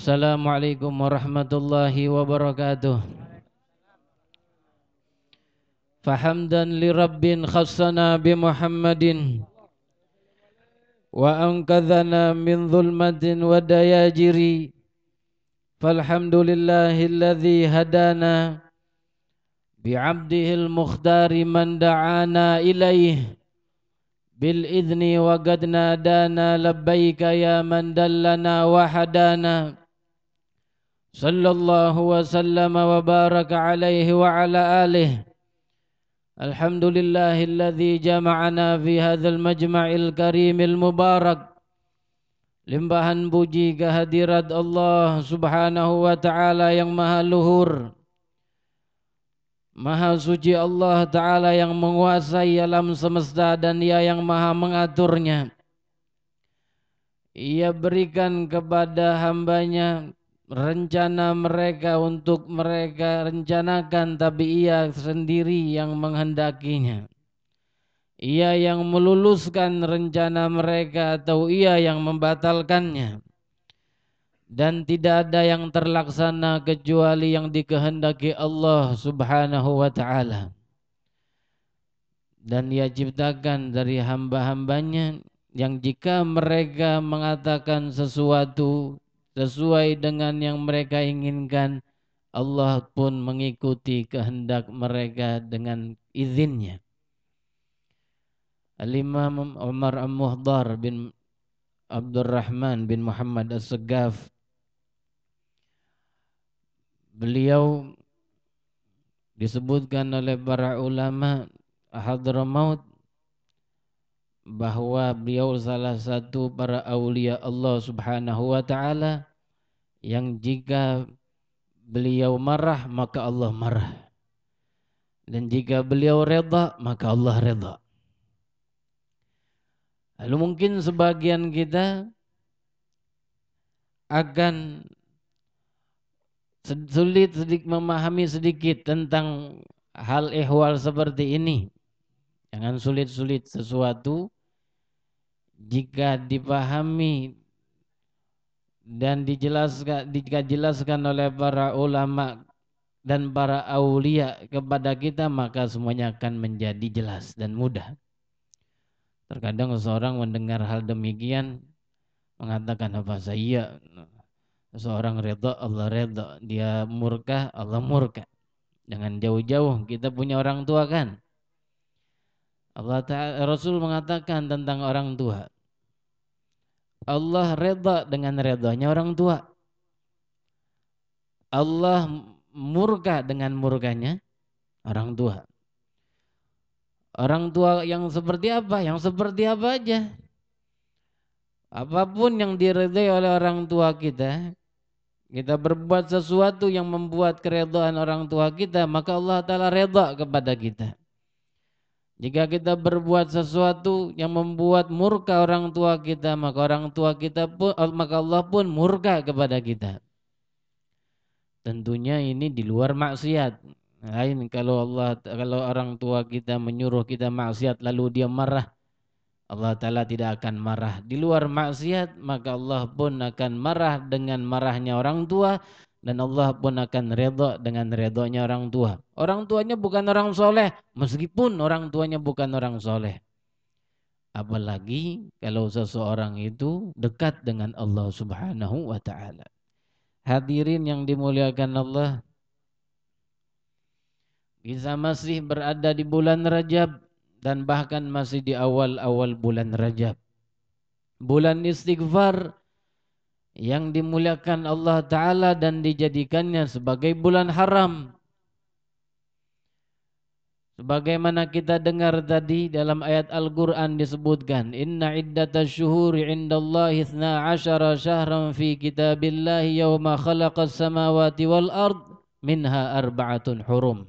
Assalamualaikum warahmatullahi wabarakatuh. Fahamdan li rabbin khassana bi Muhammadin wa anqadhana min dhulmatin wa dayajiri. Falhamdulillahi alladhi hadana bi'abdihi al-mukhtari man ilayhi bil idni wa qad nadana ya صلى الله وسلم وبارك عليه وعلى آله الحمد لله الذي جمعنا في هذا المجمع الكريم المبارك Limbahan puji kehadirat Allah subhanahu wa ta'ala yang maha luhur Maha suci Allah ta'ala yang menguasai alam semesta dan ia yang maha mengaturnya Ia berikan kepada hambanya rencana mereka untuk mereka rencanakan tapi ia sendiri yang menghendakinya. Ia yang meluluskan rencana mereka atau ia yang membatalkannya. Dan tidak ada yang terlaksana kecuali yang dikehendaki Allah Subhanahu wa taala. Dan ia ciptakan dari hamba-hambanya yang jika mereka mengatakan sesuatu sesuai dengan yang mereka inginkan Allah pun mengikuti kehendak mereka dengan izinnya. Al-Imam Umar Al-Muhdar bin Abdurrahman bin Muhammad As-Segaf beliau disebutkan oleh para ulama Hadramaut bahwa beliau salah satu para aulia Allah Subhanahu wa taala yang jika beliau marah maka Allah marah dan jika beliau reda maka Allah reda. Lalu mungkin sebagian kita akan sulit sedikit memahami sedikit tentang hal ehwal seperti ini. Jangan sulit-sulit sesuatu jika dipahami dan dijelaskan jika dijelaskan oleh para ulama dan para aulia kepada kita maka semuanya akan menjadi jelas dan mudah. Terkadang seorang mendengar hal demikian mengatakan apa saya seorang reda Allah reda. Dia murka Allah murka. Jangan jauh-jauh. Kita punya orang tua kan Allah Ta'ala Rasul mengatakan tentang orang tua. Allah reda dengan redanya orang tua. Allah murka dengan murkanya orang tua. Orang tua yang seperti apa? Yang seperti apa aja. Apa pun yang diredai oleh orang tua kita, kita berbuat sesuatu yang membuat keredaan orang tua kita, maka Allah Ta'ala reda kepada kita. Jika kita berbuat sesuatu yang membuat murka orang tua kita, maka orang tua kita pun maka Allah pun murka kepada kita. Tentunya ini di luar maksiat. Lain kalau Allah kalau orang tua kita menyuruh kita maksiat lalu dia marah, Allah taala tidak akan marah. Di luar maksiat maka Allah pun akan marah dengan marahnya orang tua dan Allah pun akan redha dengan redhonya orang tua. Orang tuanya bukan orang soleh, meskipun orang tuanya bukan orang soleh. Apalagi kalau seseorang itu dekat dengan Allah Subhanahu wa taala. Hadirin yang dimuliakan Allah, bisa masih berada di bulan Rajab dan bahkan masih di awal-awal bulan Rajab. Bulan istighfar yang dimuliakan Allah Ta'ala dan dijadikannya sebagai bulan haram. Sebagaimana kita dengar tadi dalam ayat Al-Quran disebutkan Inna iddata syuhuri indallahi ithna asyara syahran fi kitabillahi yawma khalaqas samawati wal ard minha arba'atun hurum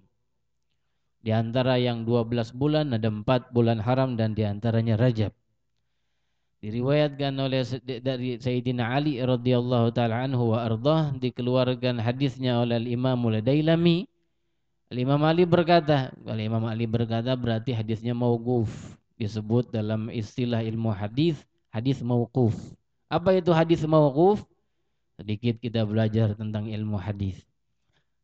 Di antara yang 12 bulan ada 4 bulan haram dan di antaranya Rajab Diriwayatkan oleh dari Sayyidina Ali radhiyallahu taala anhu wa ardah dikeluarkan hadisnya oleh Imam Al-Dailami. Imam Ali berkata, kalau Imam Ali berkata berarti hadisnya mauquf. Disebut dalam istilah ilmu hadis hadis mauquf. Apa itu hadis mauquf? Sedikit kita belajar tentang ilmu hadis.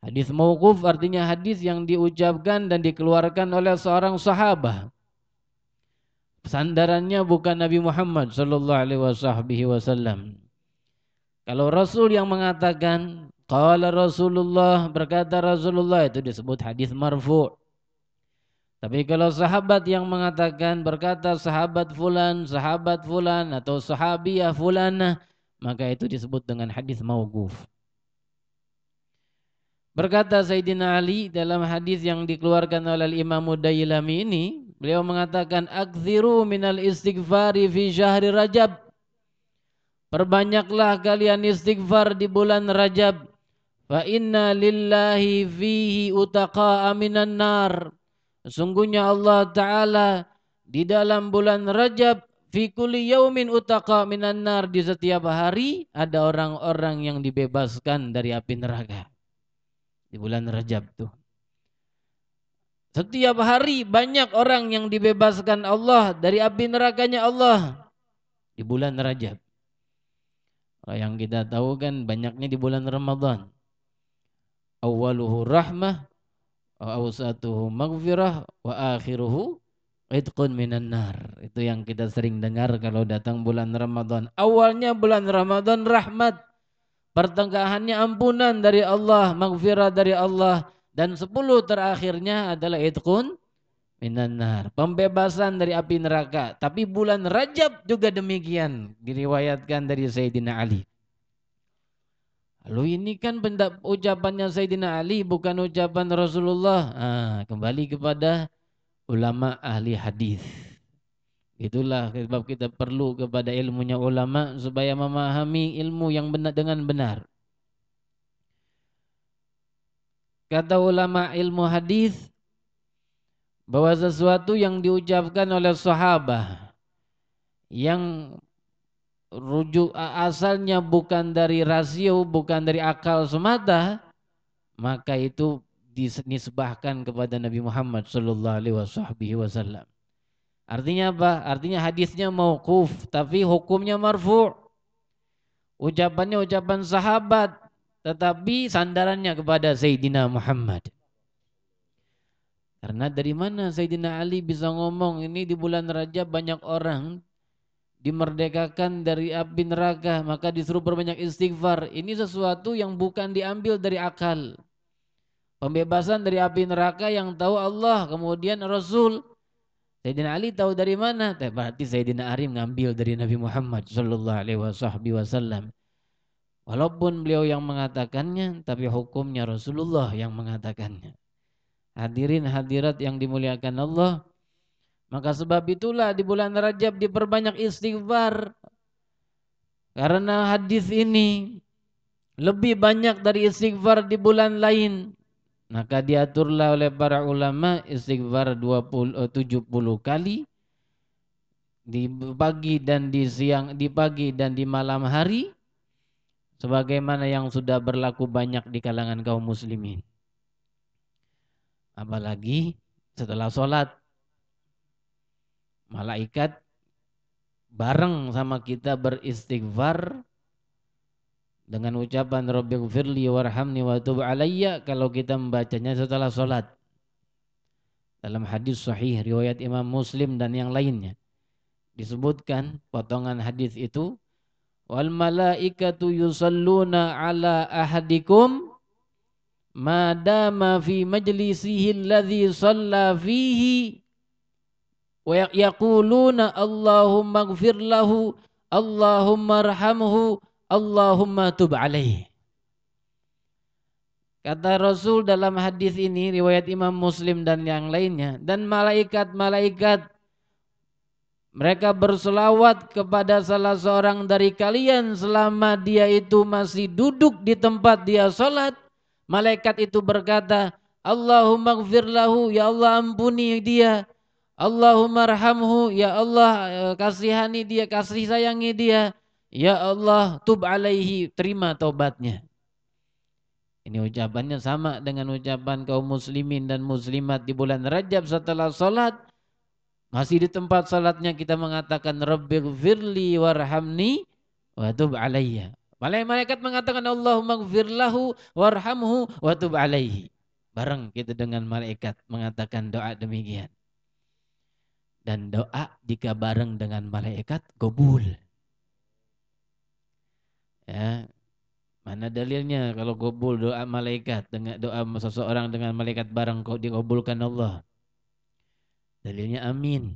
Hadis mauquf artinya hadis yang diucapkan dan dikeluarkan oleh seorang sahabat. Sandarannya bukan Nabi Muhammad sallallahu alaihi wasallam. Kalau Rasul yang mengatakan qala Rasulullah berkata Rasulullah itu disebut hadis marfu'. Tapi kalau sahabat yang mengatakan berkata sahabat fulan, sahabat fulan atau sahabiah fulanah, maka itu disebut dengan hadis mauquf. Berkata Sayyidina Ali dalam hadis yang dikeluarkan oleh Imam Dailami ini, beliau mengatakan aktsiru minal istighfari fi syahri Rajab. Perbanyaklah kalian istighfar di bulan Rajab. Fa inna lillahi fihi utaqa minan nar. Sesungguhnya Allah Ta'ala di dalam bulan Rajab fi kulli yaumin utaqa minan nar di setiap hari ada orang-orang yang dibebaskan dari api neraka di bulan Rajab tuh. Setiap hari banyak orang yang dibebaskan Allah dari api nerakanya Allah di bulan Rajab. Yang kita tahu kan banyaknya di bulan Ramadan. Awaluhu rahmah, awsatuhu maghfirah, wa akhiruhu itqun minan nar. Itu yang kita sering dengar kalau datang bulan Ramadan. Awalnya bulan Ramadan rahmat, Pertengahannya ampunan dari Allah, maghfirah dari Allah. Dan sepuluh terakhirnya adalah itqun minan nar. Pembebasan dari api neraka. Tapi bulan Rajab juga demikian. Diriwayatkan dari Sayyidina Ali. Lalu ini kan benda ucapannya Sayyidina Ali bukan ucapan Rasulullah. Nah, kembali kepada ulama ahli hadis. Itulah sebab kita perlu kepada ilmunya ulama supaya memahami ilmu yang benar dengan benar. Kata ulama ilmu hadis bahwa sesuatu yang diucapkan oleh sahabat yang rujuk asalnya bukan dari rasio, bukan dari akal semata, maka itu dinisbahkan kepada Nabi Muhammad sallallahu alaihi wasallam. Artinya apa? Artinya hadisnya mauquf tapi hukumnya marfu. Ucapannya ucapan sahabat tetapi sandarannya kepada Sayyidina Muhammad. Karena dari mana Sayyidina Ali bisa ngomong ini di bulan Rajab banyak orang dimerdekakan dari api neraka maka disuruh berbanyak istighfar. Ini sesuatu yang bukan diambil dari akal. Pembebasan dari api neraka yang tahu Allah kemudian Rasul Sayyidina Ali tahu dari mana? Berarti Sayyidina Ali mengambil dari Nabi Muhammad sallallahu alaihi wasallam. Walaupun beliau yang mengatakannya, tapi hukumnya Rasulullah yang mengatakannya. Hadirin hadirat yang dimuliakan Allah, maka sebab itulah di bulan Rajab diperbanyak istighfar. Karena hadis ini lebih banyak dari istighfar di bulan lain. Maka diaturlah oleh para ulama istighfar 20 70 eh, kali. Di pagi dan di siang di pagi dan di malam hari. Sebagaimana yang sudah berlaku banyak di kalangan kaum muslimin. Apalagi setelah sholat. Malaikat bareng sama kita beristighfar dengan ucapan Rabbighfirli warhamni wa tub alayya kalau kita membacanya setelah sholat. Dalam hadis sahih riwayat Imam Muslim dan yang lainnya. Disebutkan potongan hadis itu wal malaikatu yusalluna ala ahadikum madama fi majlisihi alladhi shalla fihi wa yaquluna Allahumma ighfir lahu Allahumma arhamhu Allahumma tub alaih. Kata Rasul dalam hadis ini riwayat Imam Muslim dan yang lainnya dan malaikat-malaikat mereka berselawat kepada salah seorang dari kalian selama dia itu masih duduk di tempat dia salat. Malaikat itu berkata, Allahumma lahu, ya Allah ampuni dia. Allahumma rahamhu, ya Allah eh, kasihani dia, kasih sayangi dia. Ya Allah, tub alaihi, terima taubatnya. Ini ucapannya sama dengan ucapan kaum muslimin dan muslimat di bulan Rajab setelah salat. Masih di tempat salatnya kita mengatakan Rabbi gfirli warhamni wa tub alayya. Malaikat mengatakan Allahumma gfirlahu warhamhu wa tub alaihi. Bareng kita dengan malaikat mengatakan doa demikian. Dan doa jika bareng dengan malaikat gobul. Ya, mana dalilnya kalau gobul doa malaikat dengan doa seseorang dengan malaikat bareng kok dikabulkan Allah? Dalilnya amin.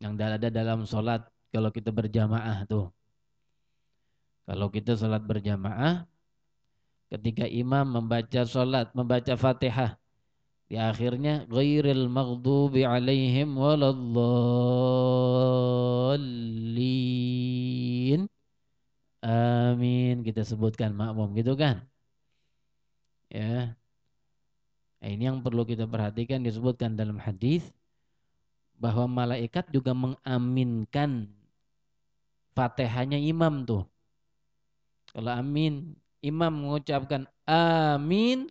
Yang ada dalam solat kalau kita berjamaah tuh. Kalau kita sholat berjamaah, ketika imam membaca sholat, membaca fatihah, di akhirnya ghairil maghdubi alaihim waladdallin. Amin. Kita sebutkan makmum gitu kan? Ya. Nah, ini yang perlu kita perhatikan disebutkan dalam hadis bahwa malaikat juga mengaminkan Fatihahnya imam tuh. Kalau amin, imam mengucapkan amin,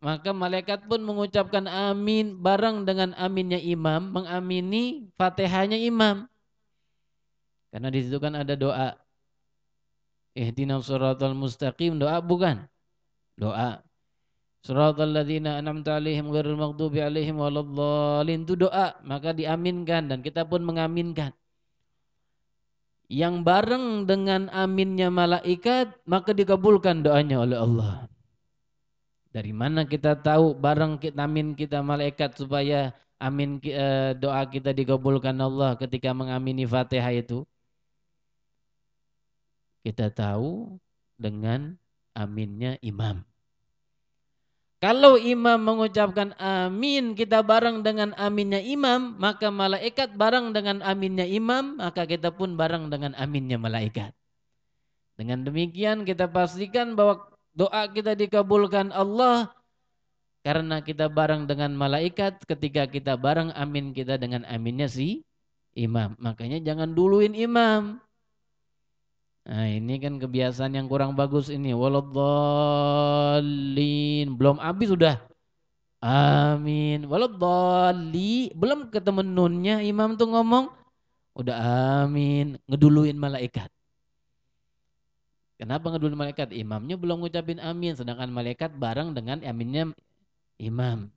maka malaikat pun mengucapkan amin bareng dengan aminnya imam, mengamini fatihahnya imam. Karena di situ kan ada doa. Ihdinas suratul mustaqim, doa bukan? Doa. Suratul ladzina an'amta alaihim ghairil maghdubi alaihim waladdallin itu doa, maka diaminkan dan kita pun mengaminkan yang bareng dengan aminnya malaikat maka dikabulkan doanya oleh Allah. Dari mana kita tahu bareng kita amin kita malaikat supaya amin eh, doa kita dikabulkan Allah ketika mengamini Fatihah itu? Kita tahu dengan aminnya imam. Kalau imam mengucapkan amin, kita bareng dengan aminnya imam, maka malaikat bareng dengan aminnya imam, maka kita pun bareng dengan aminnya malaikat. Dengan demikian kita pastikan bahwa doa kita dikabulkan Allah karena kita bareng dengan malaikat ketika kita bareng amin kita dengan aminnya si imam. Makanya jangan duluin imam. Nah ini kan kebiasaan yang kurang bagus ini. Waladhalin. Belum habis sudah. Amin. Waladhali. Belum ketemu nunnya imam tuh ngomong. Udah amin. Ngeduluin malaikat. Kenapa ngeduluin malaikat? Imamnya belum ngucapin amin. Sedangkan malaikat bareng dengan aminnya imam.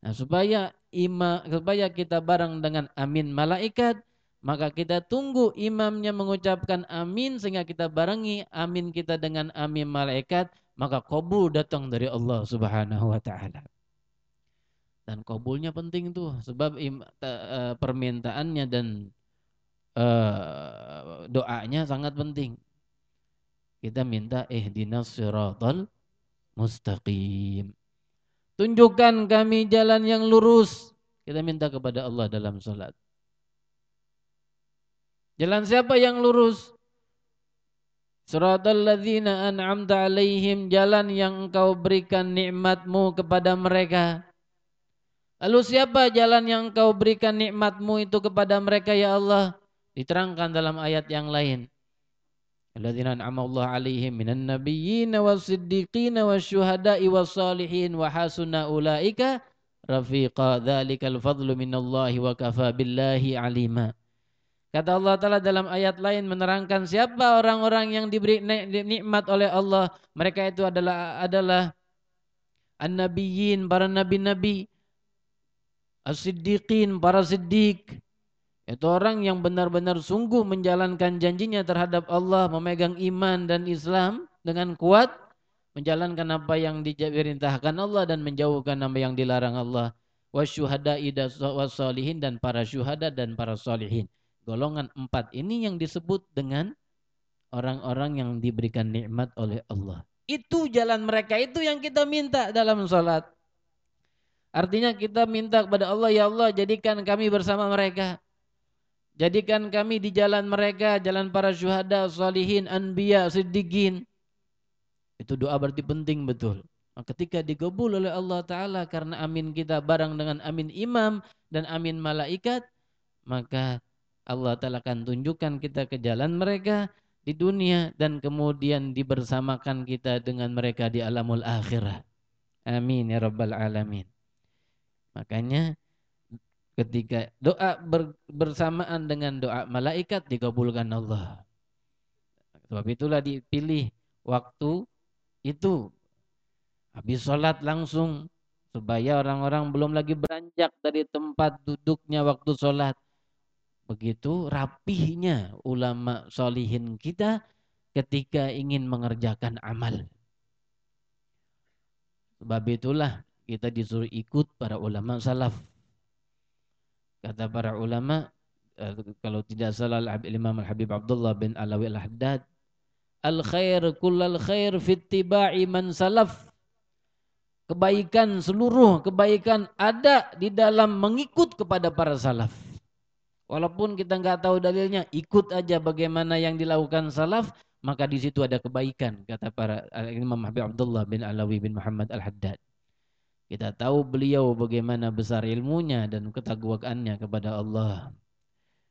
Nah, supaya ima, supaya kita bareng dengan amin malaikat, maka kita tunggu imamnya mengucapkan amin sehingga kita barengi amin kita dengan amin malaikat, maka kabul datang dari Allah Subhanahu wa taala. Dan kabulnya penting tuh sebab uh, permintaannya dan uh, doanya sangat penting. Kita minta ihdinas siratal mustaqim. Tunjukkan kami jalan yang lurus. Kita minta kepada Allah dalam salat. Jalan siapa yang lurus? Suratul ladzina an'amta alaihim jalan yang engkau berikan nikmatmu kepada mereka. Lalu siapa jalan yang engkau berikan nikmatmu itu kepada mereka ya Allah? Diterangkan dalam ayat yang lain. Alladzina an'ama Allah alaihim minan nabiyyin was-siddiqin wasyuhada'i was-salihin wa hasuna ulaika rafiqa. Dzalikal fadlu minallahi wa kafa billahi alima. Kata Allah Ta'ala dalam ayat lain menerangkan siapa orang-orang yang diberi nikmat oleh Allah. Mereka itu adalah adalah an-nabiyyin, para nabi-nabi, as-siddiqin, para siddiq. Itu orang yang benar-benar sungguh menjalankan janjinya terhadap Allah, memegang iman dan Islam dengan kuat, menjalankan apa yang diperintahkan Allah dan menjauhkan apa yang dilarang Allah. Wasyuhada'i wassalihin dan para syuhada dan para salihin golongan empat ini yang disebut dengan orang-orang yang diberikan nikmat oleh Allah. Itu jalan mereka itu yang kita minta dalam sholat. Artinya kita minta kepada Allah, ya Allah jadikan kami bersama mereka. Jadikan kami di jalan mereka, jalan para syuhada, salihin, anbiya, siddiqin. Itu doa berarti penting betul. Ketika digabul oleh Allah Ta'ala karena amin kita bareng dengan amin imam dan amin malaikat, maka Allah Ta'ala akan tunjukkan kita ke jalan mereka di dunia dan kemudian dibersamakan kita dengan mereka di alamul akhirah. Amin ya rabbal alamin. Makanya ketika doa bersamaan dengan doa malaikat dikabulkan Allah. Sebab itulah dipilih waktu itu. Habis sholat langsung supaya orang-orang belum lagi beranjak dari tempat duduknya waktu sholat. Begitu rapihnya ulama solihin kita ketika ingin mengerjakan amal. Sebab itulah kita disuruh ikut para ulama salaf. Kata para ulama, eh, kalau tidak salah Imam Al-Habib Abdullah bin Alawi Al-Haddad, Al-khair kullal khair fittiba'i man salaf. Kebaikan seluruh kebaikan ada di dalam mengikut kepada para salaf. Walaupun kita nggak tahu dalilnya, ikut aja bagaimana yang dilakukan salaf, maka di situ ada kebaikan kata para Imam Habib Abdullah bin Alawi bin Muhammad Al-Haddad. Kita tahu beliau bagaimana besar ilmunya dan ketakwaannya kepada Allah.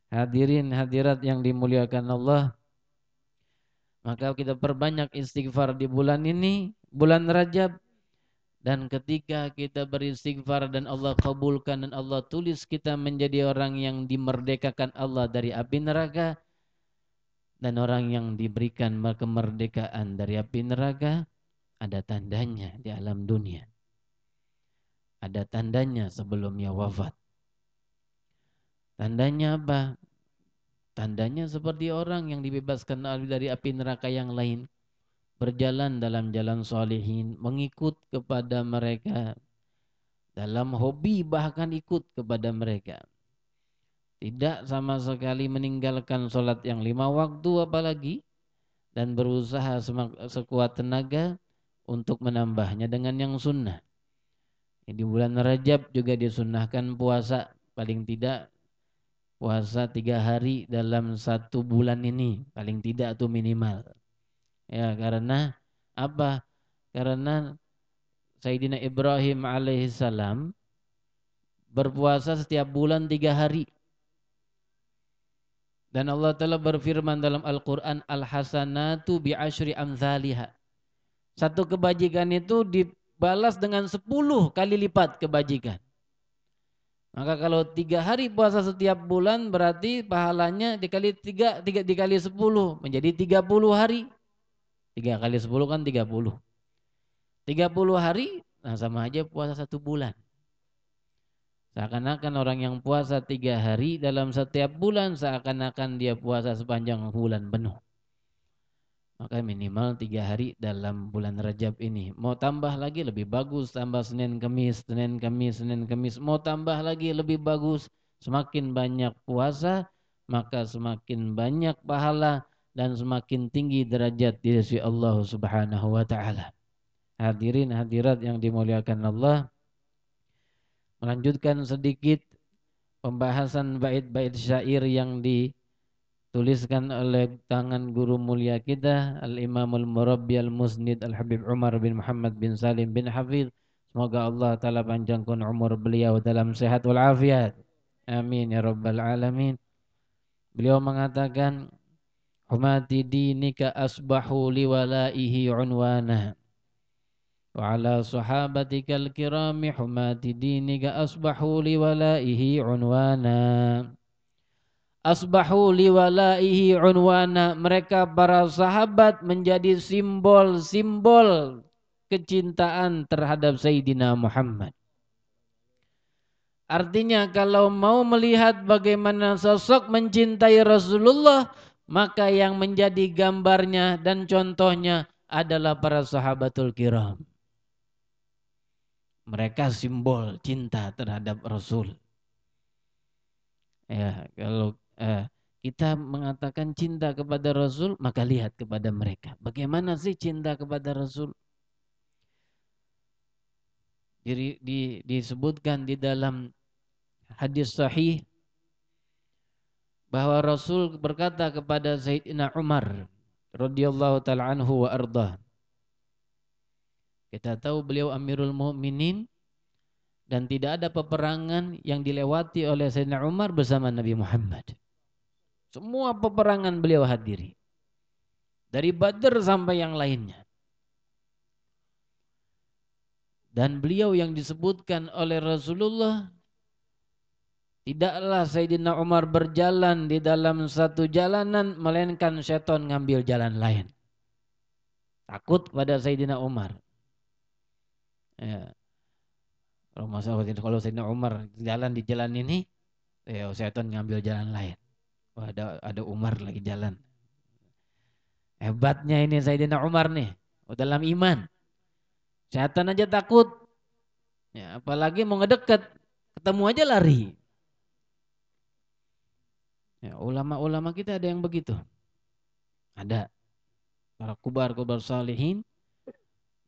Hadirin hadirat yang dimuliakan Allah. Maka kita perbanyak istighfar di bulan ini, bulan Rajab. Dan ketika kita beristighfar dan Allah kabulkan dan Allah tulis kita menjadi orang yang dimerdekakan Allah dari api neraka, dan orang yang diberikan kemerdekaan dari api neraka ada tandanya di alam dunia. Ada tandanya sebelumnya wafat. Tandanya apa? Tandanya seperti orang yang dibebaskan dari api neraka yang lain. Berjalan dalam jalan solehin, mengikut kepada mereka. Dalam hobi bahkan ikut kepada mereka tidak sama sekali meninggalkan sholat yang lima waktu apalagi dan berusaha sekuat tenaga untuk menambahnya dengan yang sunnah. Di bulan Rajab juga disunnahkan puasa paling tidak puasa tiga hari dalam satu bulan ini paling tidak itu minimal. Ya karena apa? Karena Sayyidina Ibrahim alaihissalam berpuasa setiap bulan tiga hari dan Allah Ta'ala berfirman dalam Al-Quran, Al-Hasanatu bi'ashri amthaliha. Satu kebajikan itu dibalas dengan sepuluh kali lipat kebajikan. Maka kalau tiga hari puasa setiap bulan berarti pahalanya dikali tiga, tiga dikali sepuluh menjadi tiga puluh hari. Tiga kali sepuluh kan tiga puluh. Tiga puluh hari, nah sama aja puasa satu bulan. Seakan-akan orang yang puasa tiga hari dalam setiap bulan seakan-akan dia puasa sepanjang bulan penuh. Maka minimal tiga hari dalam bulan Rajab ini. Mau tambah lagi lebih bagus. Tambah Senin Kemis, Senin Kemis, Senin Kemis. Mau tambah lagi lebih bagus. Semakin banyak puasa, maka semakin banyak pahala dan semakin tinggi derajat di sisi Allah Subhanahu wa taala. Hadirin hadirat yang dimuliakan Allah, melanjutkan sedikit pembahasan bait-bait syair yang dituliskan oleh tangan guru mulia kita Al-Imamul Murabbi Al-Musnid Al-Habib Umar bin Muhammad bin Salim bin Hafidh Semoga Allah Ta'ala panjangkan umur beliau dalam sehat walafiat. Amin ya Rabbal Alamin. Beliau mengatakan, Humati dinika asbahu liwalaihi unwana. Wa ala sahabatika al-kirami humati dinika asbahu liwalaihi unwana. Asbahu liwalaihi unwana Mereka para sahabat menjadi simbol-simbol kecintaan terhadap Sayyidina Muhammad. Artinya kalau mau melihat bagaimana sosok mencintai Rasulullah maka yang menjadi gambarnya dan contohnya adalah para sahabatul kiram. Mereka simbol cinta terhadap Rasul. Ya, kalau eh, kita mengatakan cinta kepada Rasul, maka lihat kepada mereka. Bagaimana sih cinta kepada Rasul? Di, di, disebutkan di dalam hadis sahih bahwa Rasul berkata kepada Sayyidina Umar radhiyallahu taala anhu wa arda kita tahu beliau Amirul Mukminin dan tidak ada peperangan yang dilewati oleh Sayyidina Umar bersama Nabi Muhammad. Semua peperangan beliau hadiri. Dari Badr sampai yang lainnya. Dan beliau yang disebutkan oleh Rasulullah Tidaklah Sayyidina Umar berjalan di dalam satu jalanan melainkan setan ngambil jalan lain. Takut pada Sayyidina Umar. Ya. Kalau masalah kalau Sayyidina Umar jalan di jalan ini, ya setan ngambil jalan lain. Wah, ada ada Umar lagi jalan. Hebatnya ini Sayyidina Umar nih, oh, dalam iman. Setan aja takut. Ya, apalagi mau ngedeket, ketemu aja lari. Ya, ulama-ulama kita ada yang begitu. Ada. Para kubar-kubar salihin.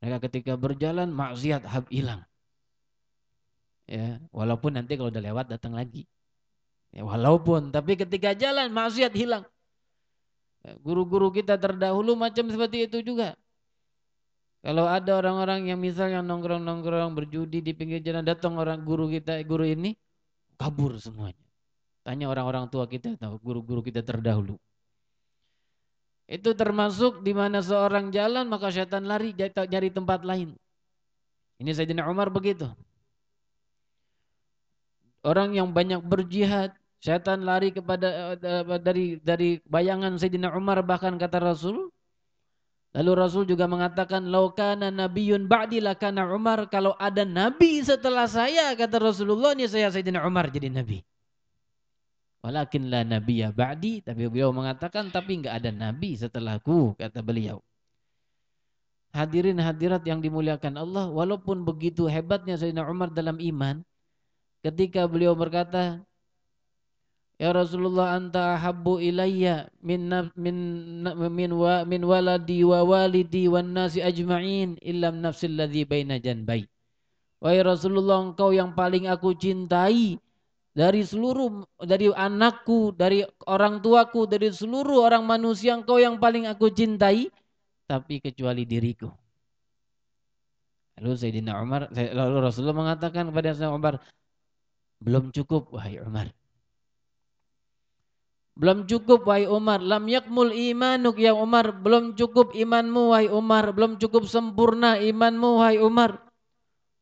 Mereka ketika berjalan maksiat hab hilang. Ya, walaupun nanti kalau udah lewat datang lagi. Ya, walaupun, tapi ketika jalan maksiat hilang. Ya, guru-guru kita terdahulu macam seperti itu juga. Kalau ada orang-orang yang misalnya nongkrong-nongkrong berjudi di pinggir jalan datang orang guru kita, guru ini kabur semuanya. Tanya orang-orang tua kita, guru-guru kita terdahulu. Itu termasuk di mana seorang jalan maka setan lari dari tempat lain. Ini Sayyidina Umar begitu. Orang yang banyak berjihad, setan lari kepada uh, dari dari bayangan Sayyidina Umar bahkan kata Rasul. Lalu Rasul juga mengatakan laukana nabiyun ba'di lakana Umar kalau ada nabi setelah saya kata Rasulullah ini saya Sayyidina Umar jadi nabi. Walakin la nabiyya ba'di tapi beliau mengatakan tapi enggak ada nabi setelahku kata beliau. Hadirin hadirat yang dimuliakan Allah walaupun begitu hebatnya Sayyidina Umar dalam iman ketika beliau berkata Ya Rasulullah anta habbu ilayya min min min wa min waladi wa walidi wan nasi ajma'in illam nafsil ladzi baina janbai. Wahai Rasulullah engkau yang paling aku cintai dari seluruh dari anakku, dari orang tuaku, dari seluruh orang manusia engkau yang paling aku cintai tapi kecuali diriku. Lalu Sayyidina Umar lalu Rasulullah mengatakan kepada Sayyidina Umar belum cukup wahai Umar. Belum cukup wahai Umar. Lam yakmul imanuk ya Umar. Belum cukup imanmu wahai Umar. Belum cukup sempurna imanmu wahai Umar.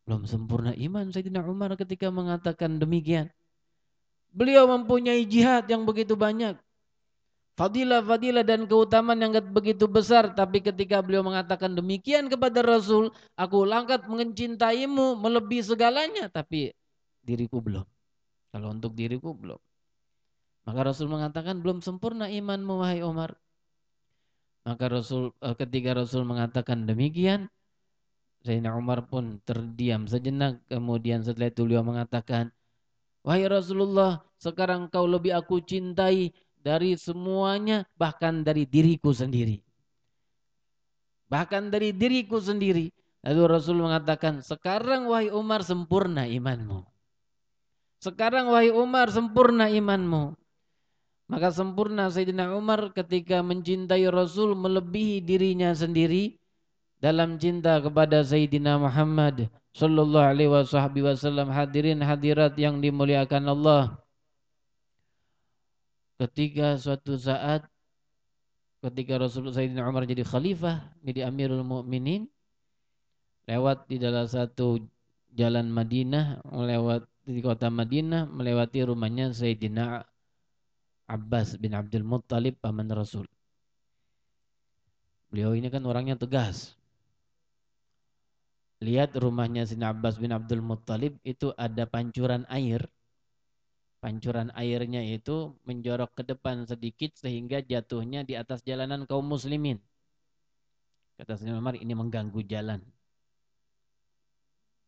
Belum sempurna iman Sayyidina Umar ketika mengatakan demikian. Beliau mempunyai jihad yang begitu banyak. Fadilah-fadilah dan keutamaan yang begitu besar. Tapi ketika beliau mengatakan demikian kepada Rasul. Aku langkat mencintaimu melebihi segalanya. Tapi diriku belum. Kalau untuk diriku belum. Maka Rasul mengatakan belum sempurna imanmu wahai Umar. Maka Rasul eh, ketika Rasul mengatakan demikian, Sayyidina Umar pun terdiam sejenak. Kemudian setelah itu beliau mengatakan, Wahai Rasulullah, sekarang kau lebih aku cintai dari semuanya, bahkan dari diriku sendiri. Bahkan dari diriku sendiri. Lalu Rasul mengatakan, sekarang wahai Umar sempurna imanmu. Sekarang wahai Umar sempurna imanmu. Maka sempurna Sayyidina Umar ketika mencintai Rasul melebihi dirinya sendiri dalam cinta kepada Sayyidina Muhammad sallallahu alaihi wasallam hadirin hadirat yang dimuliakan Allah. Ketika suatu saat ketika Rasulullah Sayyidina Umar jadi khalifah, jadi Amirul Mukminin lewat di dalam satu jalan Madinah, melewat di kota Madinah melewati rumahnya Sayyidina Abbas bin Abdul Muttalib paman Rasul. Beliau ini kan orangnya tegas. Lihat rumahnya Sayyidina Abbas bin Abdul Muttalib itu ada pancuran air. Pancuran airnya itu menjorok ke depan sedikit sehingga jatuhnya di atas jalanan kaum muslimin. Kata Sayyidina Umar ini mengganggu jalan.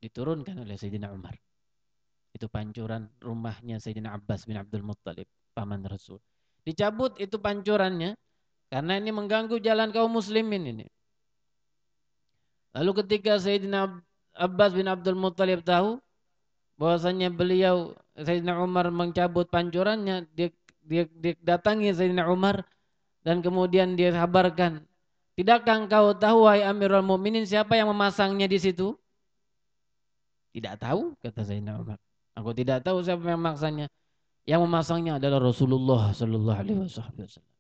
Diturunkan oleh Sayyidina Umar. Itu pancuran rumahnya Sayyidina Abbas bin Abdul Muttalib, paman Rasul. Dicabut itu pancurannya karena ini mengganggu jalan kaum muslimin ini. Lalu ketika Sayyidina Abbas bin Abdul Muttalib tahu bahwasanya beliau Sayyidina Umar mencabut pancurannya, dia, dia, dia datangi Sayyidina Umar dan kemudian dia kabarkan, "Tidakkah engkau tahu wahai Amirul Mukminin siapa yang memasangnya di situ?" Tidak tahu, kata Sayyidina Umar. Aku tidak tahu siapa yang memaksanya. Yang memasangnya adalah Rasulullah Sallallahu Alaihi Wasallam.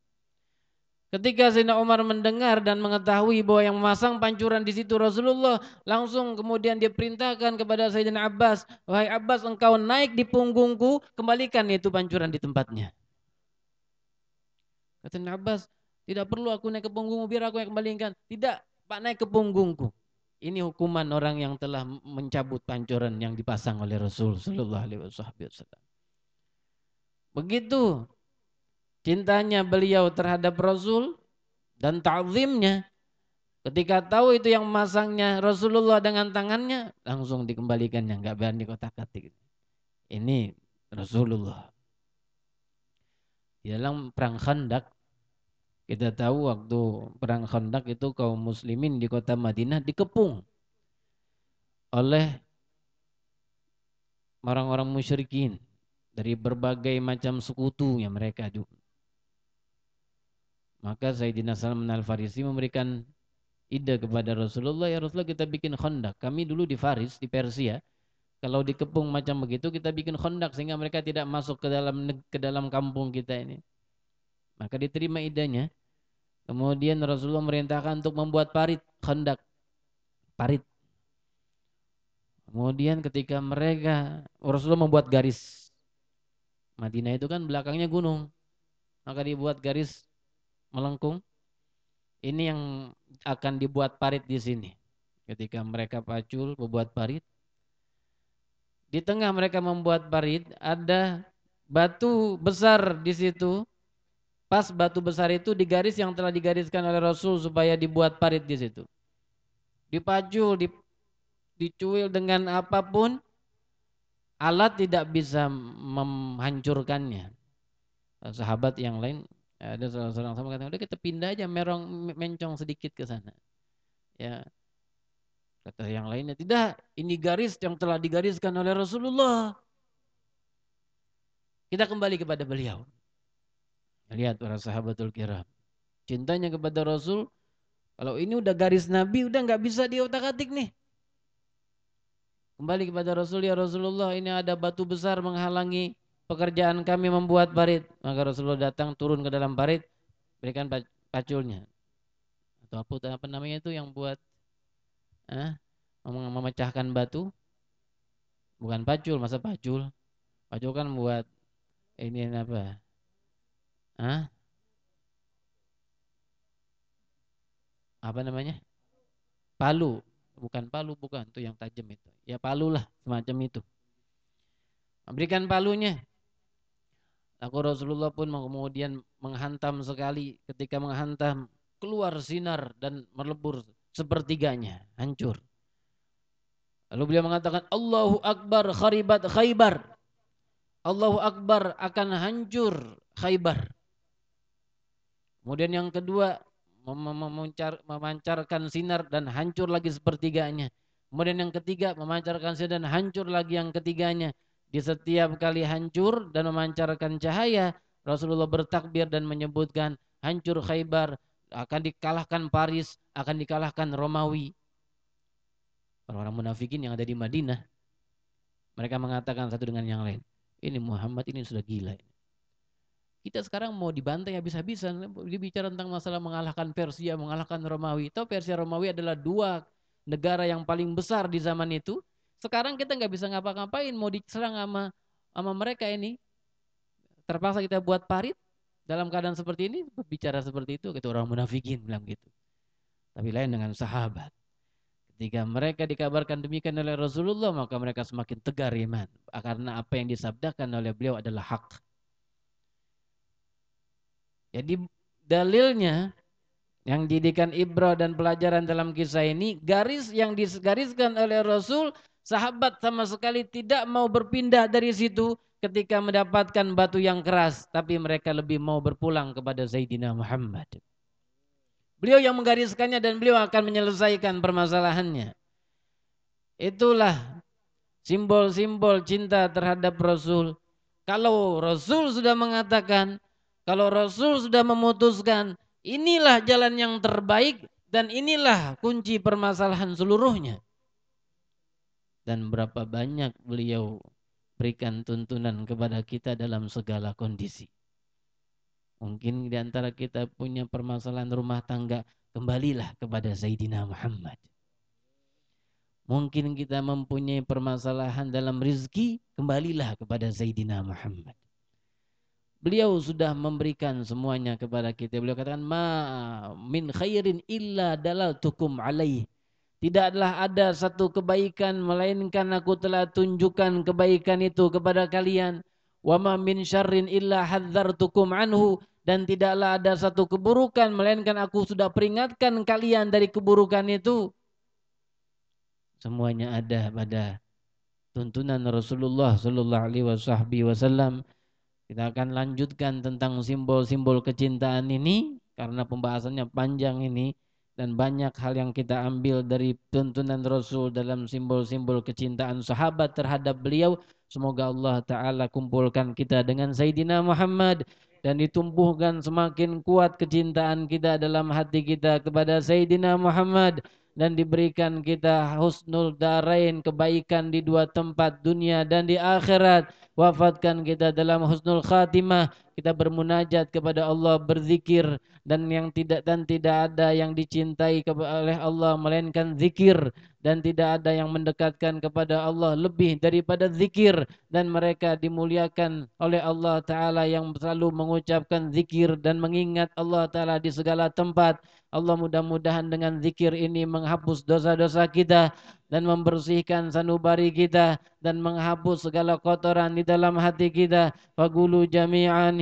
Ketika Sayyidina Umar mendengar dan mengetahui bahwa yang memasang pancuran di situ Rasulullah, langsung kemudian dia perintahkan kepada Sayyidina Abbas, "Wahai Abbas, engkau naik di punggungku, kembalikan itu pancuran di tempatnya." Kata Sayyidina Abbas, "Tidak perlu aku naik ke punggungmu biar aku yang kembalikan." Tidak, Pak naik ke punggungku. Ini hukuman orang yang telah mencabut pancuran yang dipasang oleh Rasul Sallallahu Alaihi Wasallam. Begitu cintanya beliau terhadap Rasul dan ta'zimnya ketika tahu itu yang memasangnya Rasulullah dengan tangannya langsung dikembalikannya nggak berani kotak-katik. Ini Rasulullah. Di dalam perang Khandak kita tahu waktu perang Khandak itu kaum muslimin di kota Madinah dikepung oleh orang-orang musyrikin dari berbagai macam sekutu yang mereka dulu. Maka Sayyidina Salman Al-Farisi memberikan ide kepada Rasulullah, ya Rasulullah kita bikin khandak. Kami dulu di Faris, di Persia, kalau dikepung macam begitu kita bikin khandak sehingga mereka tidak masuk ke dalam ke dalam kampung kita ini. Maka diterima idenya. Kemudian Rasulullah merintahkan untuk membuat parit khandak. Parit. Kemudian ketika mereka Rasulullah membuat garis. Madinah itu kan belakangnya gunung. Maka dibuat garis melengkung. Ini yang akan dibuat parit di sini. Ketika mereka pacul membuat parit. Di tengah mereka membuat parit ada batu besar di situ Pas batu besar itu digaris yang telah digariskan oleh Rasul supaya dibuat parit di situ. Dipajul, di, dicuil dengan apa pun, alat tidak bisa menghancurkannya. Sahabat yang lain ada seorang sama kata, udah kita pindah aja merong mencong sedikit ke sana. Ya. Kata yang lainnya, tidak, ini garis yang telah digariskan oleh Rasulullah. Kita kembali kepada beliau. Lihat para sahabatul kiram. Cintanya kepada Rasul. Kalau ini udah garis Nabi, udah nggak bisa diotak-atik nih. Kembali kepada Rasul, ya Rasulullah ini ada batu besar menghalangi pekerjaan kami membuat parit. Maka Rasulullah datang turun ke dalam parit, berikan paculnya. Atau apa, apa namanya itu yang buat eh, memecahkan batu? Bukan pacul, masa pacul? Pacul kan buat ini apa? Hah? Apa namanya? Palu. Bukan palu, bukan. Itu yang tajam itu. Ya palu lah, semacam itu. Berikan palunya. Aku Rasulullah pun kemudian menghantam sekali. Ketika menghantam, keluar sinar dan melebur sepertiganya. Hancur. Lalu beliau mengatakan, Allahu Akbar kharibat khaybar. Allahu Akbar akan hancur khaybar. Kemudian yang kedua memancarkan sinar dan hancur lagi sepertiganya. Kemudian yang ketiga memancarkan sinar dan hancur lagi yang ketiganya. Di setiap kali hancur dan memancarkan cahaya, Rasulullah bertakbir dan menyebutkan hancur Khaybar, akan dikalahkan Paris, akan dikalahkan Romawi. Orang-orang munafikin yang ada di Madinah, mereka mengatakan satu dengan yang lain, ini Muhammad ini sudah gila. Kita sekarang mau dibantai habis-habisan. Dia bicara tentang masalah mengalahkan Persia, mengalahkan Romawi. Tahu Persia Romawi adalah dua negara yang paling besar di zaman itu. Sekarang kita nggak bisa ngapa-ngapain, mau diserang sama sama mereka ini. Terpaksa kita buat parit dalam keadaan seperti ini, bicara seperti itu, kita orang munafikin bilang gitu. Tapi lain dengan sahabat. Ketika mereka dikabarkan demikian oleh Rasulullah, maka mereka semakin tegar iman. Karena apa yang disabdakan oleh beliau adalah hak. Jadi dalilnya yang didikan ibrah dan pelajaran dalam kisah ini garis yang digariskan oleh Rasul sahabat sama sekali tidak mau berpindah dari situ ketika mendapatkan batu yang keras tapi mereka lebih mau berpulang kepada Sayyidina Muhammad. Beliau yang menggariskannya dan beliau akan menyelesaikan permasalahannya. Itulah simbol-simbol cinta terhadap Rasul. Kalau Rasul sudah mengatakan kalau Rasul sudah memutuskan inilah jalan yang terbaik dan inilah kunci permasalahan seluruhnya. Dan berapa banyak beliau berikan tuntunan kepada kita dalam segala kondisi. Mungkin di antara kita punya permasalahan rumah tangga, kembalilah kepada Sayyidina Muhammad. Mungkin kita mempunyai permasalahan dalam rizki, kembalilah kepada Sayyidina Muhammad. Beliau sudah memberikan semuanya kepada kita. Beliau katakan ma min khairin illa dalal tukum alaih. Tidaklah ada satu kebaikan melainkan aku telah tunjukkan kebaikan itu kepada kalian. Wa ma min syarrin illa hadzartukum anhu dan tidaklah ada satu keburukan melainkan aku sudah peringatkan kalian dari keburukan itu. Semuanya ada pada tuntunan Rasulullah sallallahu alaihi wasallam kita akan lanjutkan tentang simbol-simbol kecintaan ini karena pembahasannya panjang ini dan banyak hal yang kita ambil dari tuntunan Rasul dalam simbol-simbol kecintaan sahabat terhadap beliau. Semoga Allah Ta'ala kumpulkan kita dengan Sayyidina Muhammad dan ditumbuhkan semakin kuat kecintaan kita dalam hati kita kepada Sayyidina Muhammad dan diberikan kita husnul darain kebaikan di dua tempat dunia dan di akhirat wafatkan kita dalam husnul khatimah kita bermunajat kepada Allah berzikir. Dan yang tidak dan tidak ada yang dicintai oleh Allah melainkan zikir. Dan tidak ada yang mendekatkan kepada Allah lebih daripada zikir. Dan mereka dimuliakan oleh Allah taala yang selalu mengucapkan zikir dan mengingat Allah taala di segala tempat. Allah mudah-mudahan dengan zikir ini menghapus dosa-dosa kita dan membersihkan sanubari kita dan menghapus segala kotoran di dalam hati kita. Fagulu jami'an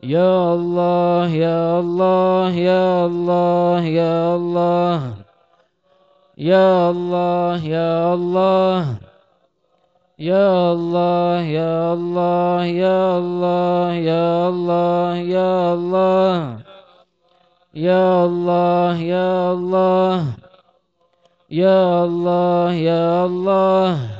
Ya Allah, Ya Allah, Ya Allah, Ya Allah. Ya Allah, Ya Allah. Ya Allah, Ya Allah, Ya Allah, Ya Allah, Ya Allah. Ya Allah, Ya Allah. Ya Allah, Ya Allah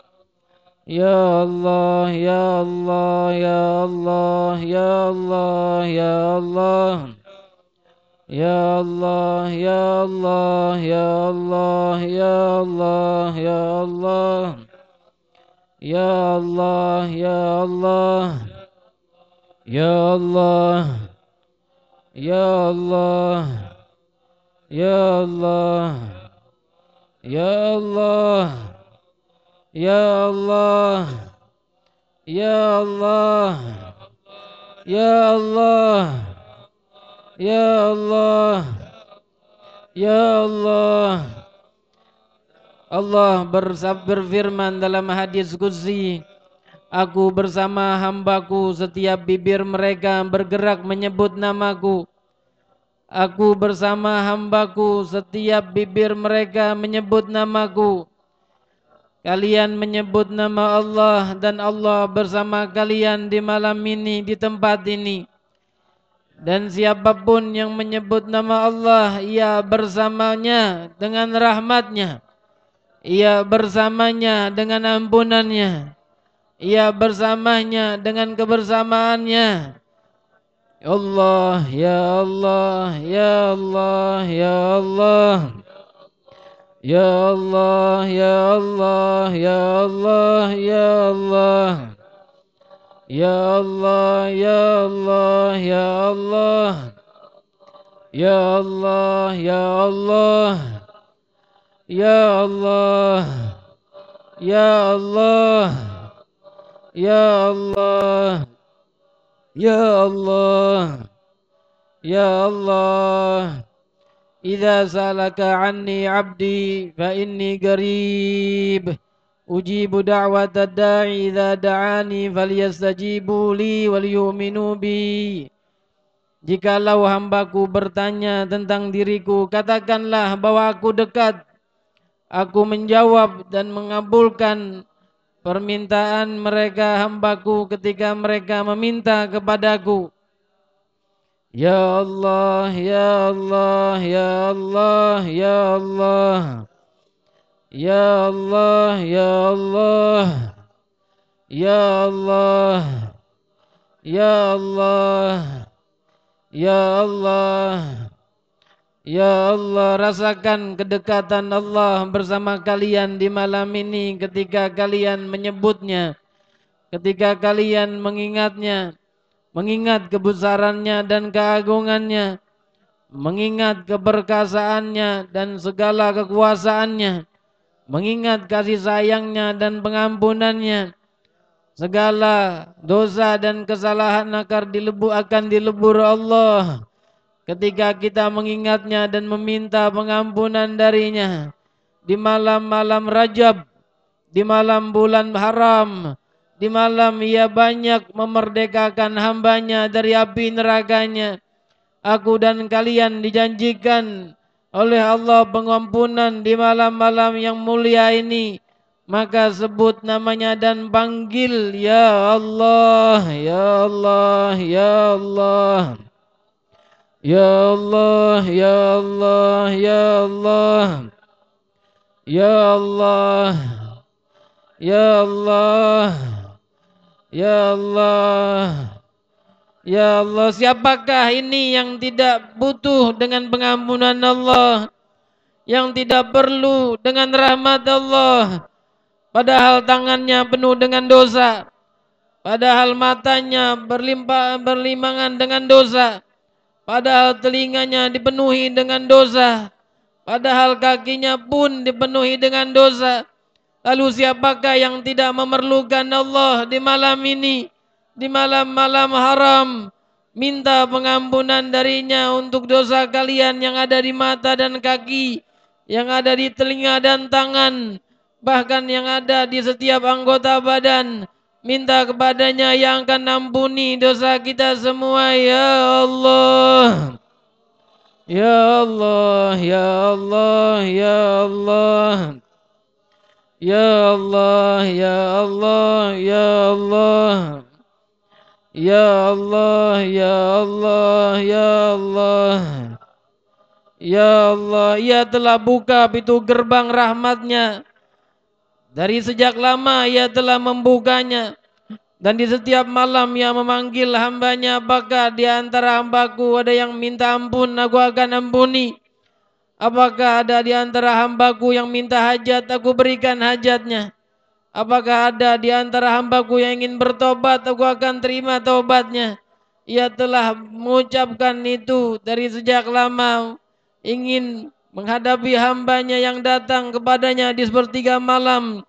Ya Allah, Ya Allah, Ya Allah, Ya Allah, Ya Allah. Ya Allah, Ya Allah, Ya Allah, Ya Allah, Ya Allah. Ya Allah, Ya Allah. Ya Allah. Ya Allah. Ya Allah. Ya Allah. Ya Allah. Ya Allah. Ya Allah. Ya Allah. Ya Allah. Allah berfirman dalam hadis Qudsi Aku bersama hambaku setiap bibir mereka bergerak menyebut namaku. Aku bersama hambaku setiap bibir mereka menyebut namaku Kalian menyebut nama Allah dan Allah bersama kalian di malam ini di tempat ini. Dan siapa pun yang menyebut nama Allah, ia bersamanya dengan rahmatnya. Ia bersamanya dengan ampunannya. Ia bersamanya dengan kebersamaannya. Allah, ya Allah, ya Allah, ya Allah. Ya Allah, Ya Allah, Ya Allah, Ya Allah. Ya Allah, Ya Allah, Ya Allah. Ya Allah, Ya Allah. Ya Allah. Ya Allah. Ya Allah. Ya Allah. Ya Allah. إذا سألك عني عبدي فإني قريب أجيب دعوة الداعي إذا دعاني فليستجيبوا لي وليؤمنوا بي Jikalau hambaku bertanya tentang diriku, katakanlah bahwa aku dekat. Aku menjawab dan mengabulkan permintaan mereka hambaku ketika mereka meminta kepadaku. Ya Allah, Ya Allah, Ya Allah, Ya Allah. Ya Allah, Ya Allah. Ya Allah. Ya Allah. Ya Allah. Ya Allah, rasakan kedekatan Allah bersama kalian di malam ini ketika kalian menyebutnya, ketika kalian mengingatnya, mengingat kebesarannya dan keagungannya, mengingat keberkasaannya dan segala kekuasaannya, mengingat kasih sayangnya dan pengampunannya, segala dosa dan kesalahan akan dilebur akan dilebur Allah ketika kita mengingatnya dan meminta pengampunan darinya. Di malam-malam Rajab, di malam bulan haram, di malam ia banyak memerdekakan hambanya dari api nerakanya. Aku dan kalian dijanjikan oleh Allah pengampunan di malam-malam yang mulia ini. Maka sebut namanya dan panggil Ya Allah, Ya Allah, Ya Allah. Ya Allah, Ya Allah, Ya Allah. Ya Allah. Ya Allah. Ya Allah Ya Allah. Siapakah ini yang tidak butuh dengan pengampunan Allah? Yang tidak perlu dengan rahmat Allah? Padahal tangannya penuh dengan dosa. Padahal matanya berlimpah berlimangan dengan dosa. Padahal telinganya dipenuhi dengan dosa. Padahal kakinya pun dipenuhi dengan dosa Lalu siapakah yang tidak memerlukan Allah di malam ini? Di malam-malam haram. Minta pengampunan darinya untuk dosa kalian yang ada di mata dan kaki. Yang ada di telinga dan tangan. Bahkan yang ada di setiap anggota badan. Minta kepadanya yang akan ampuni dosa kita semua. Ya Allah. Ya Allah, Ya Allah, Ya Allah. Ya Allah, Ya Allah, Ya Allah. Ya Allah, Ya Allah, Ya Allah. Ya Allah, Ia telah buka pintu gerbang rahmatnya. Dari sejak lama Ia telah membukanya. Dan di setiap malam Ia memanggil hambanya, apakah di antara hambaku ada yang minta ampun, aku akan ampuni. Apakah ada di antara hambaku yang minta hajat, aku berikan hajatnya. Apakah ada di antara hambaku yang ingin bertobat, aku akan terima tobatnya. Ia telah mengucapkan itu dari sejak lama. Ingin menghadapi hambanya yang datang kepadanya di sepertiga malam.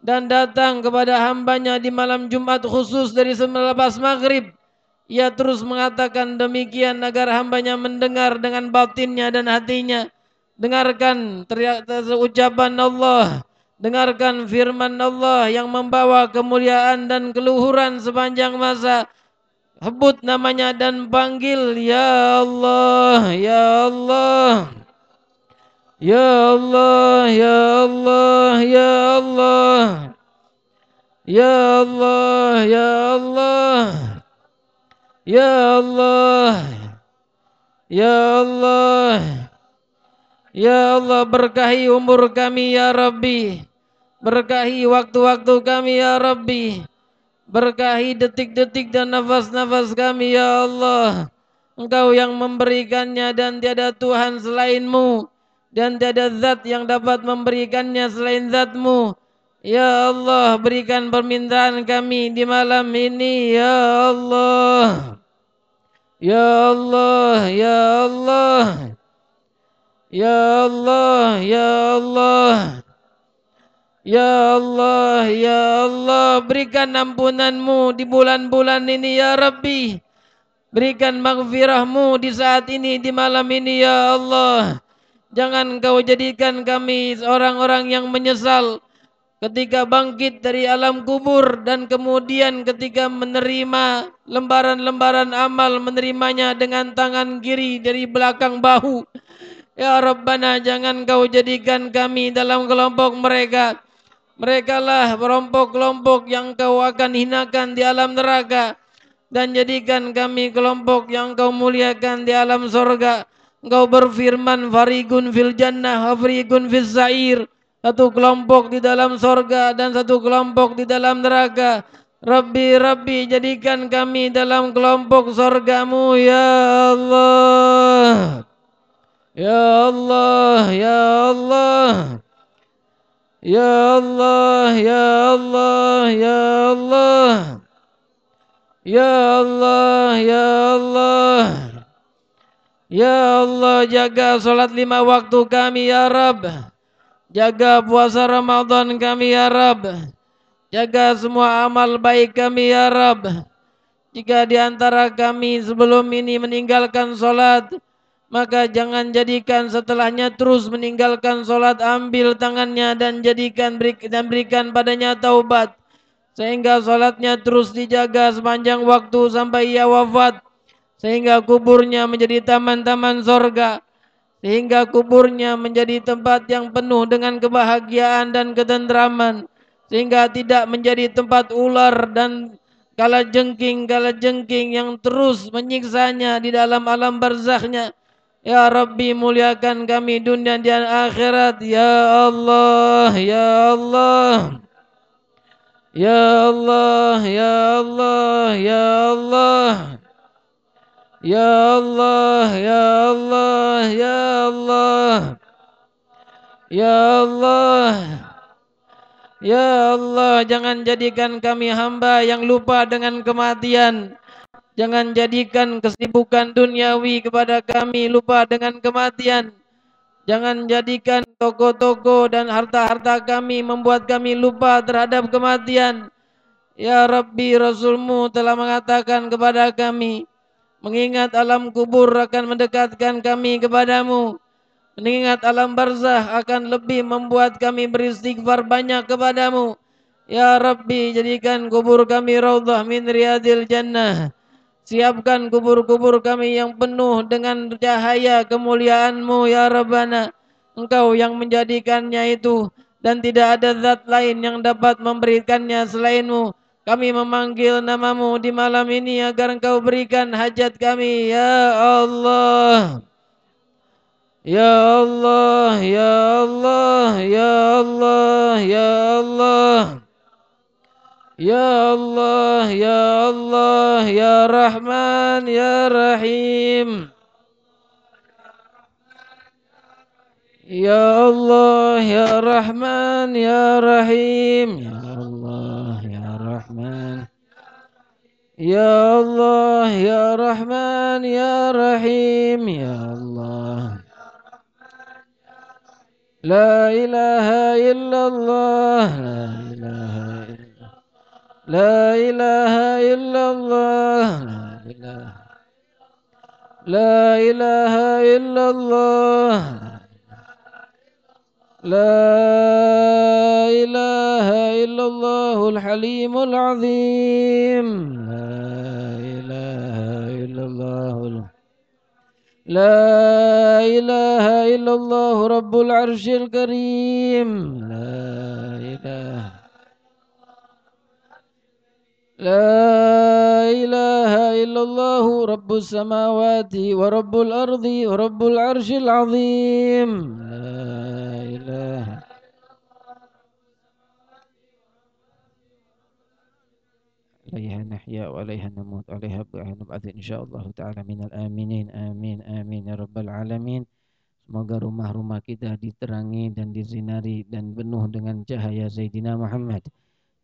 Dan datang kepada hambanya di malam Jumat khusus dari selepas maghrib. Ia terus mengatakan demikian agar hambanya mendengar dengan batinnya dan hatinya Dengarkan teriak ucapan Allah. Dengarkan firman Allah yang membawa kemuliaan dan keluhuran sepanjang masa. Sebut namanya dan panggil Ya Allah, Ya Allah. Ya Allah, Ya Allah, Ya Allah. Ya Allah, Ya Allah. Ya Allah. Ya Allah. Ya Allah berkahi umur kami ya Rabbi. Berkahi waktu-waktu kami ya Rabbi. Berkahi detik-detik dan nafas-nafas kami ya Allah. Engkau yang memberikannya dan tiada Tuhan selainmu. Dan tiada zat yang dapat memberikannya selain zatmu. Ya Allah berikan permintaan kami di malam ini Ya Allah. Ya Allah Ya Allah Ya Allah, Ya Allah. Ya Allah, Ya Allah, berikan ampunanmu di bulan-bulan ini ya Rabbi. Berikan maghfirahmu di saat ini, di malam ini ya Allah. Jangan kau jadikan kami orang-orang yang menyesal ketika bangkit dari alam kubur dan kemudian ketika menerima lembaran-lembaran amal menerimanya dengan tangan kiri dari belakang bahu Ya Rabbana jangan kau jadikan kami dalam kelompok mereka. Mereka lah kelompok-kelompok yang kau akan hinakan di alam neraka. Dan jadikan kami kelompok yang kau muliakan di alam sorga. Engkau berfirman farigun fil jannah farigun fil sa'ir. Satu kelompok di dalam sorga dan satu kelompok di dalam neraka. Rabbi, Rabbi, jadikan kami dalam kelompok sorgamu, ya Allah. Ya Allah, Ya Allah. Ya Allah, Ya Allah, Ya Allah. Ya Allah, Ya Allah. Ya Allah, jaga solat lima waktu kami, Ya Rab. Jaga puasa Ramadan kami, Ya Rab. Jaga semua amal baik kami, Ya Rab. Jika di antara kami sebelum ini meninggalkan solat, maka jangan jadikan setelahnya terus meninggalkan solat ambil tangannya dan jadikan dan berikan padanya taubat. Sehingga solatnya terus dijaga sepanjang waktu sampai ia wafat. Sehingga kuburnya menjadi taman-taman sorga. Sehingga kuburnya menjadi tempat yang penuh dengan kebahagiaan dan ketentraman. Sehingga tidak menjadi tempat ular dan kala jengking kala jengking yang terus menyiksanya di dalam alam barzakhnya Ya Rabbi muliakan kami dunia dan akhirat. Ya Allah Ya Allah. Ya Allah Ya Allah Ya Allah. Ya Allah Ya Allah Ya Allah. Ya Allah. Ya Allah jangan jadikan kami hamba yang lupa dengan kematian Jangan jadikan kesibukan duniawi kepada kami lupa dengan kematian. Jangan jadikan toko-toko dan harta-harta kami membuat kami lupa terhadap kematian. Ya Rabbi Rasulmu telah mengatakan kepada kami, mengingat alam kubur akan mendekatkan kami kepadamu. Mengingat alam barzah akan lebih membuat kami beristighfar banyak kepadamu. Ya Rabbi jadikan kubur kami raudhah min riyadil jannah. Siapkan kubur-kubur kami yang penuh dengan cahaya kemuliaanmu ya Rabbana. Engkau yang menjadikannya itu dan tidak ada zat lain yang dapat memberikannya selainmu. Kami memanggil namamu di malam ini agar engkau berikan hajat kami ya Allah. Ya Allah, Ya Allah, Ya Allah, Ya Allah. يا الله يا الله يا رحمن يا رحيم. يا الله يا رحمن يا رحيم. يا الله يا رحمن. يا الله يا رحمن يا رحيم. يا الله. لا إله إلا الله. لا لا إله إلا الله. لا إله إلا الله. لا إله إلا الله الحليم العظيم. لا إله إلا الله لا إله إلا الله رب العرش الكريم. لا إله لا إله إلا الله رب السماوات ورب الأرض ورب العرش العظيم. لا إله عليها نحيا وعليها نموت عليها نبعث إن شاء الله تعالى من الآمنين. آمين آمين يا رب العالمين. Semoga rumah-rumah kita diterangi dan disinari dan penuh dengan cahaya Sayyidina Muhammad.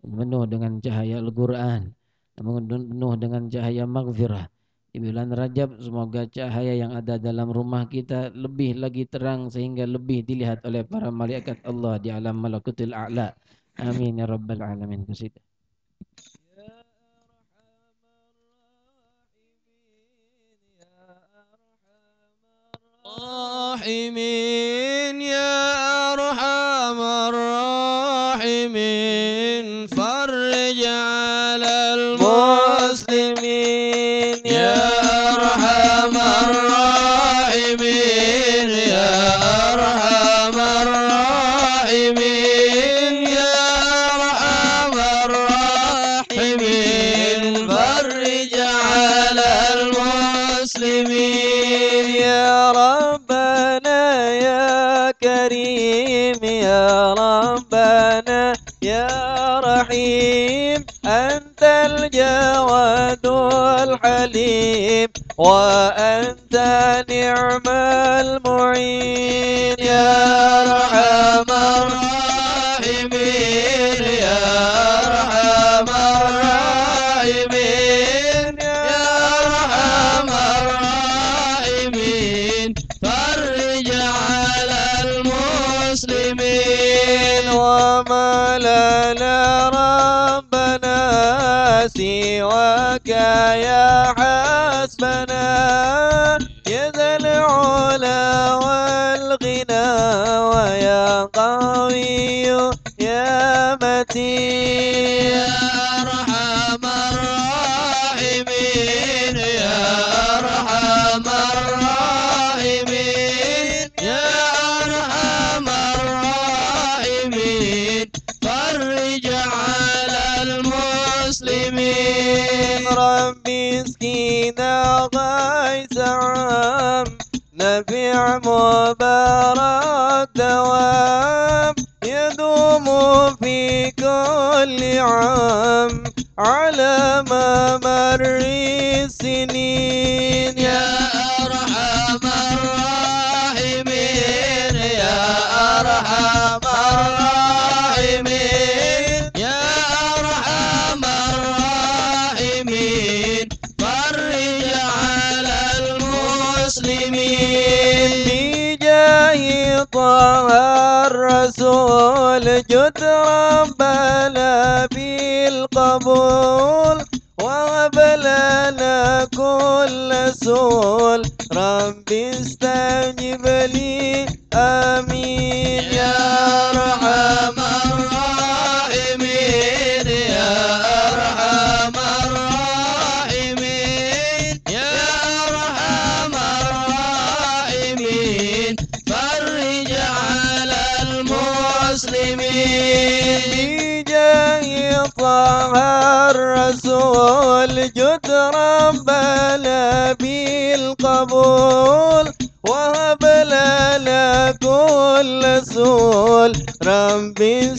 penuh dengan cahaya Al-Quran penuh dengan cahaya maghfirah di bulan Rajab semoga cahaya yang ada dalam rumah kita lebih lagi terang sehingga lebih dilihat oleh para malaikat Allah di alam malakutul a'la amin ya rabbal alamin Kusidah. راحمين يا أرحم الراحمين الحليم وأنت نعم المعين. يا أرحم الراحمين يا يا حسبنا يا ذا العلا والغنى ويا قوي يا متين. نبيع مبارك دوام يدوم في كل عام على ممر السنين جد ربنا بالقبول وهب لنا كل سول ربي استجب لي آمين something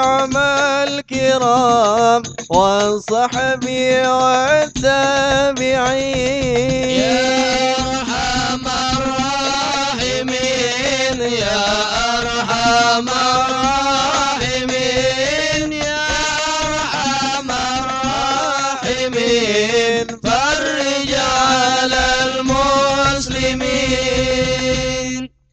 نعم الكرام والصحب والتابعين. يا أرحم الراحمين يا أرحم الراحمين.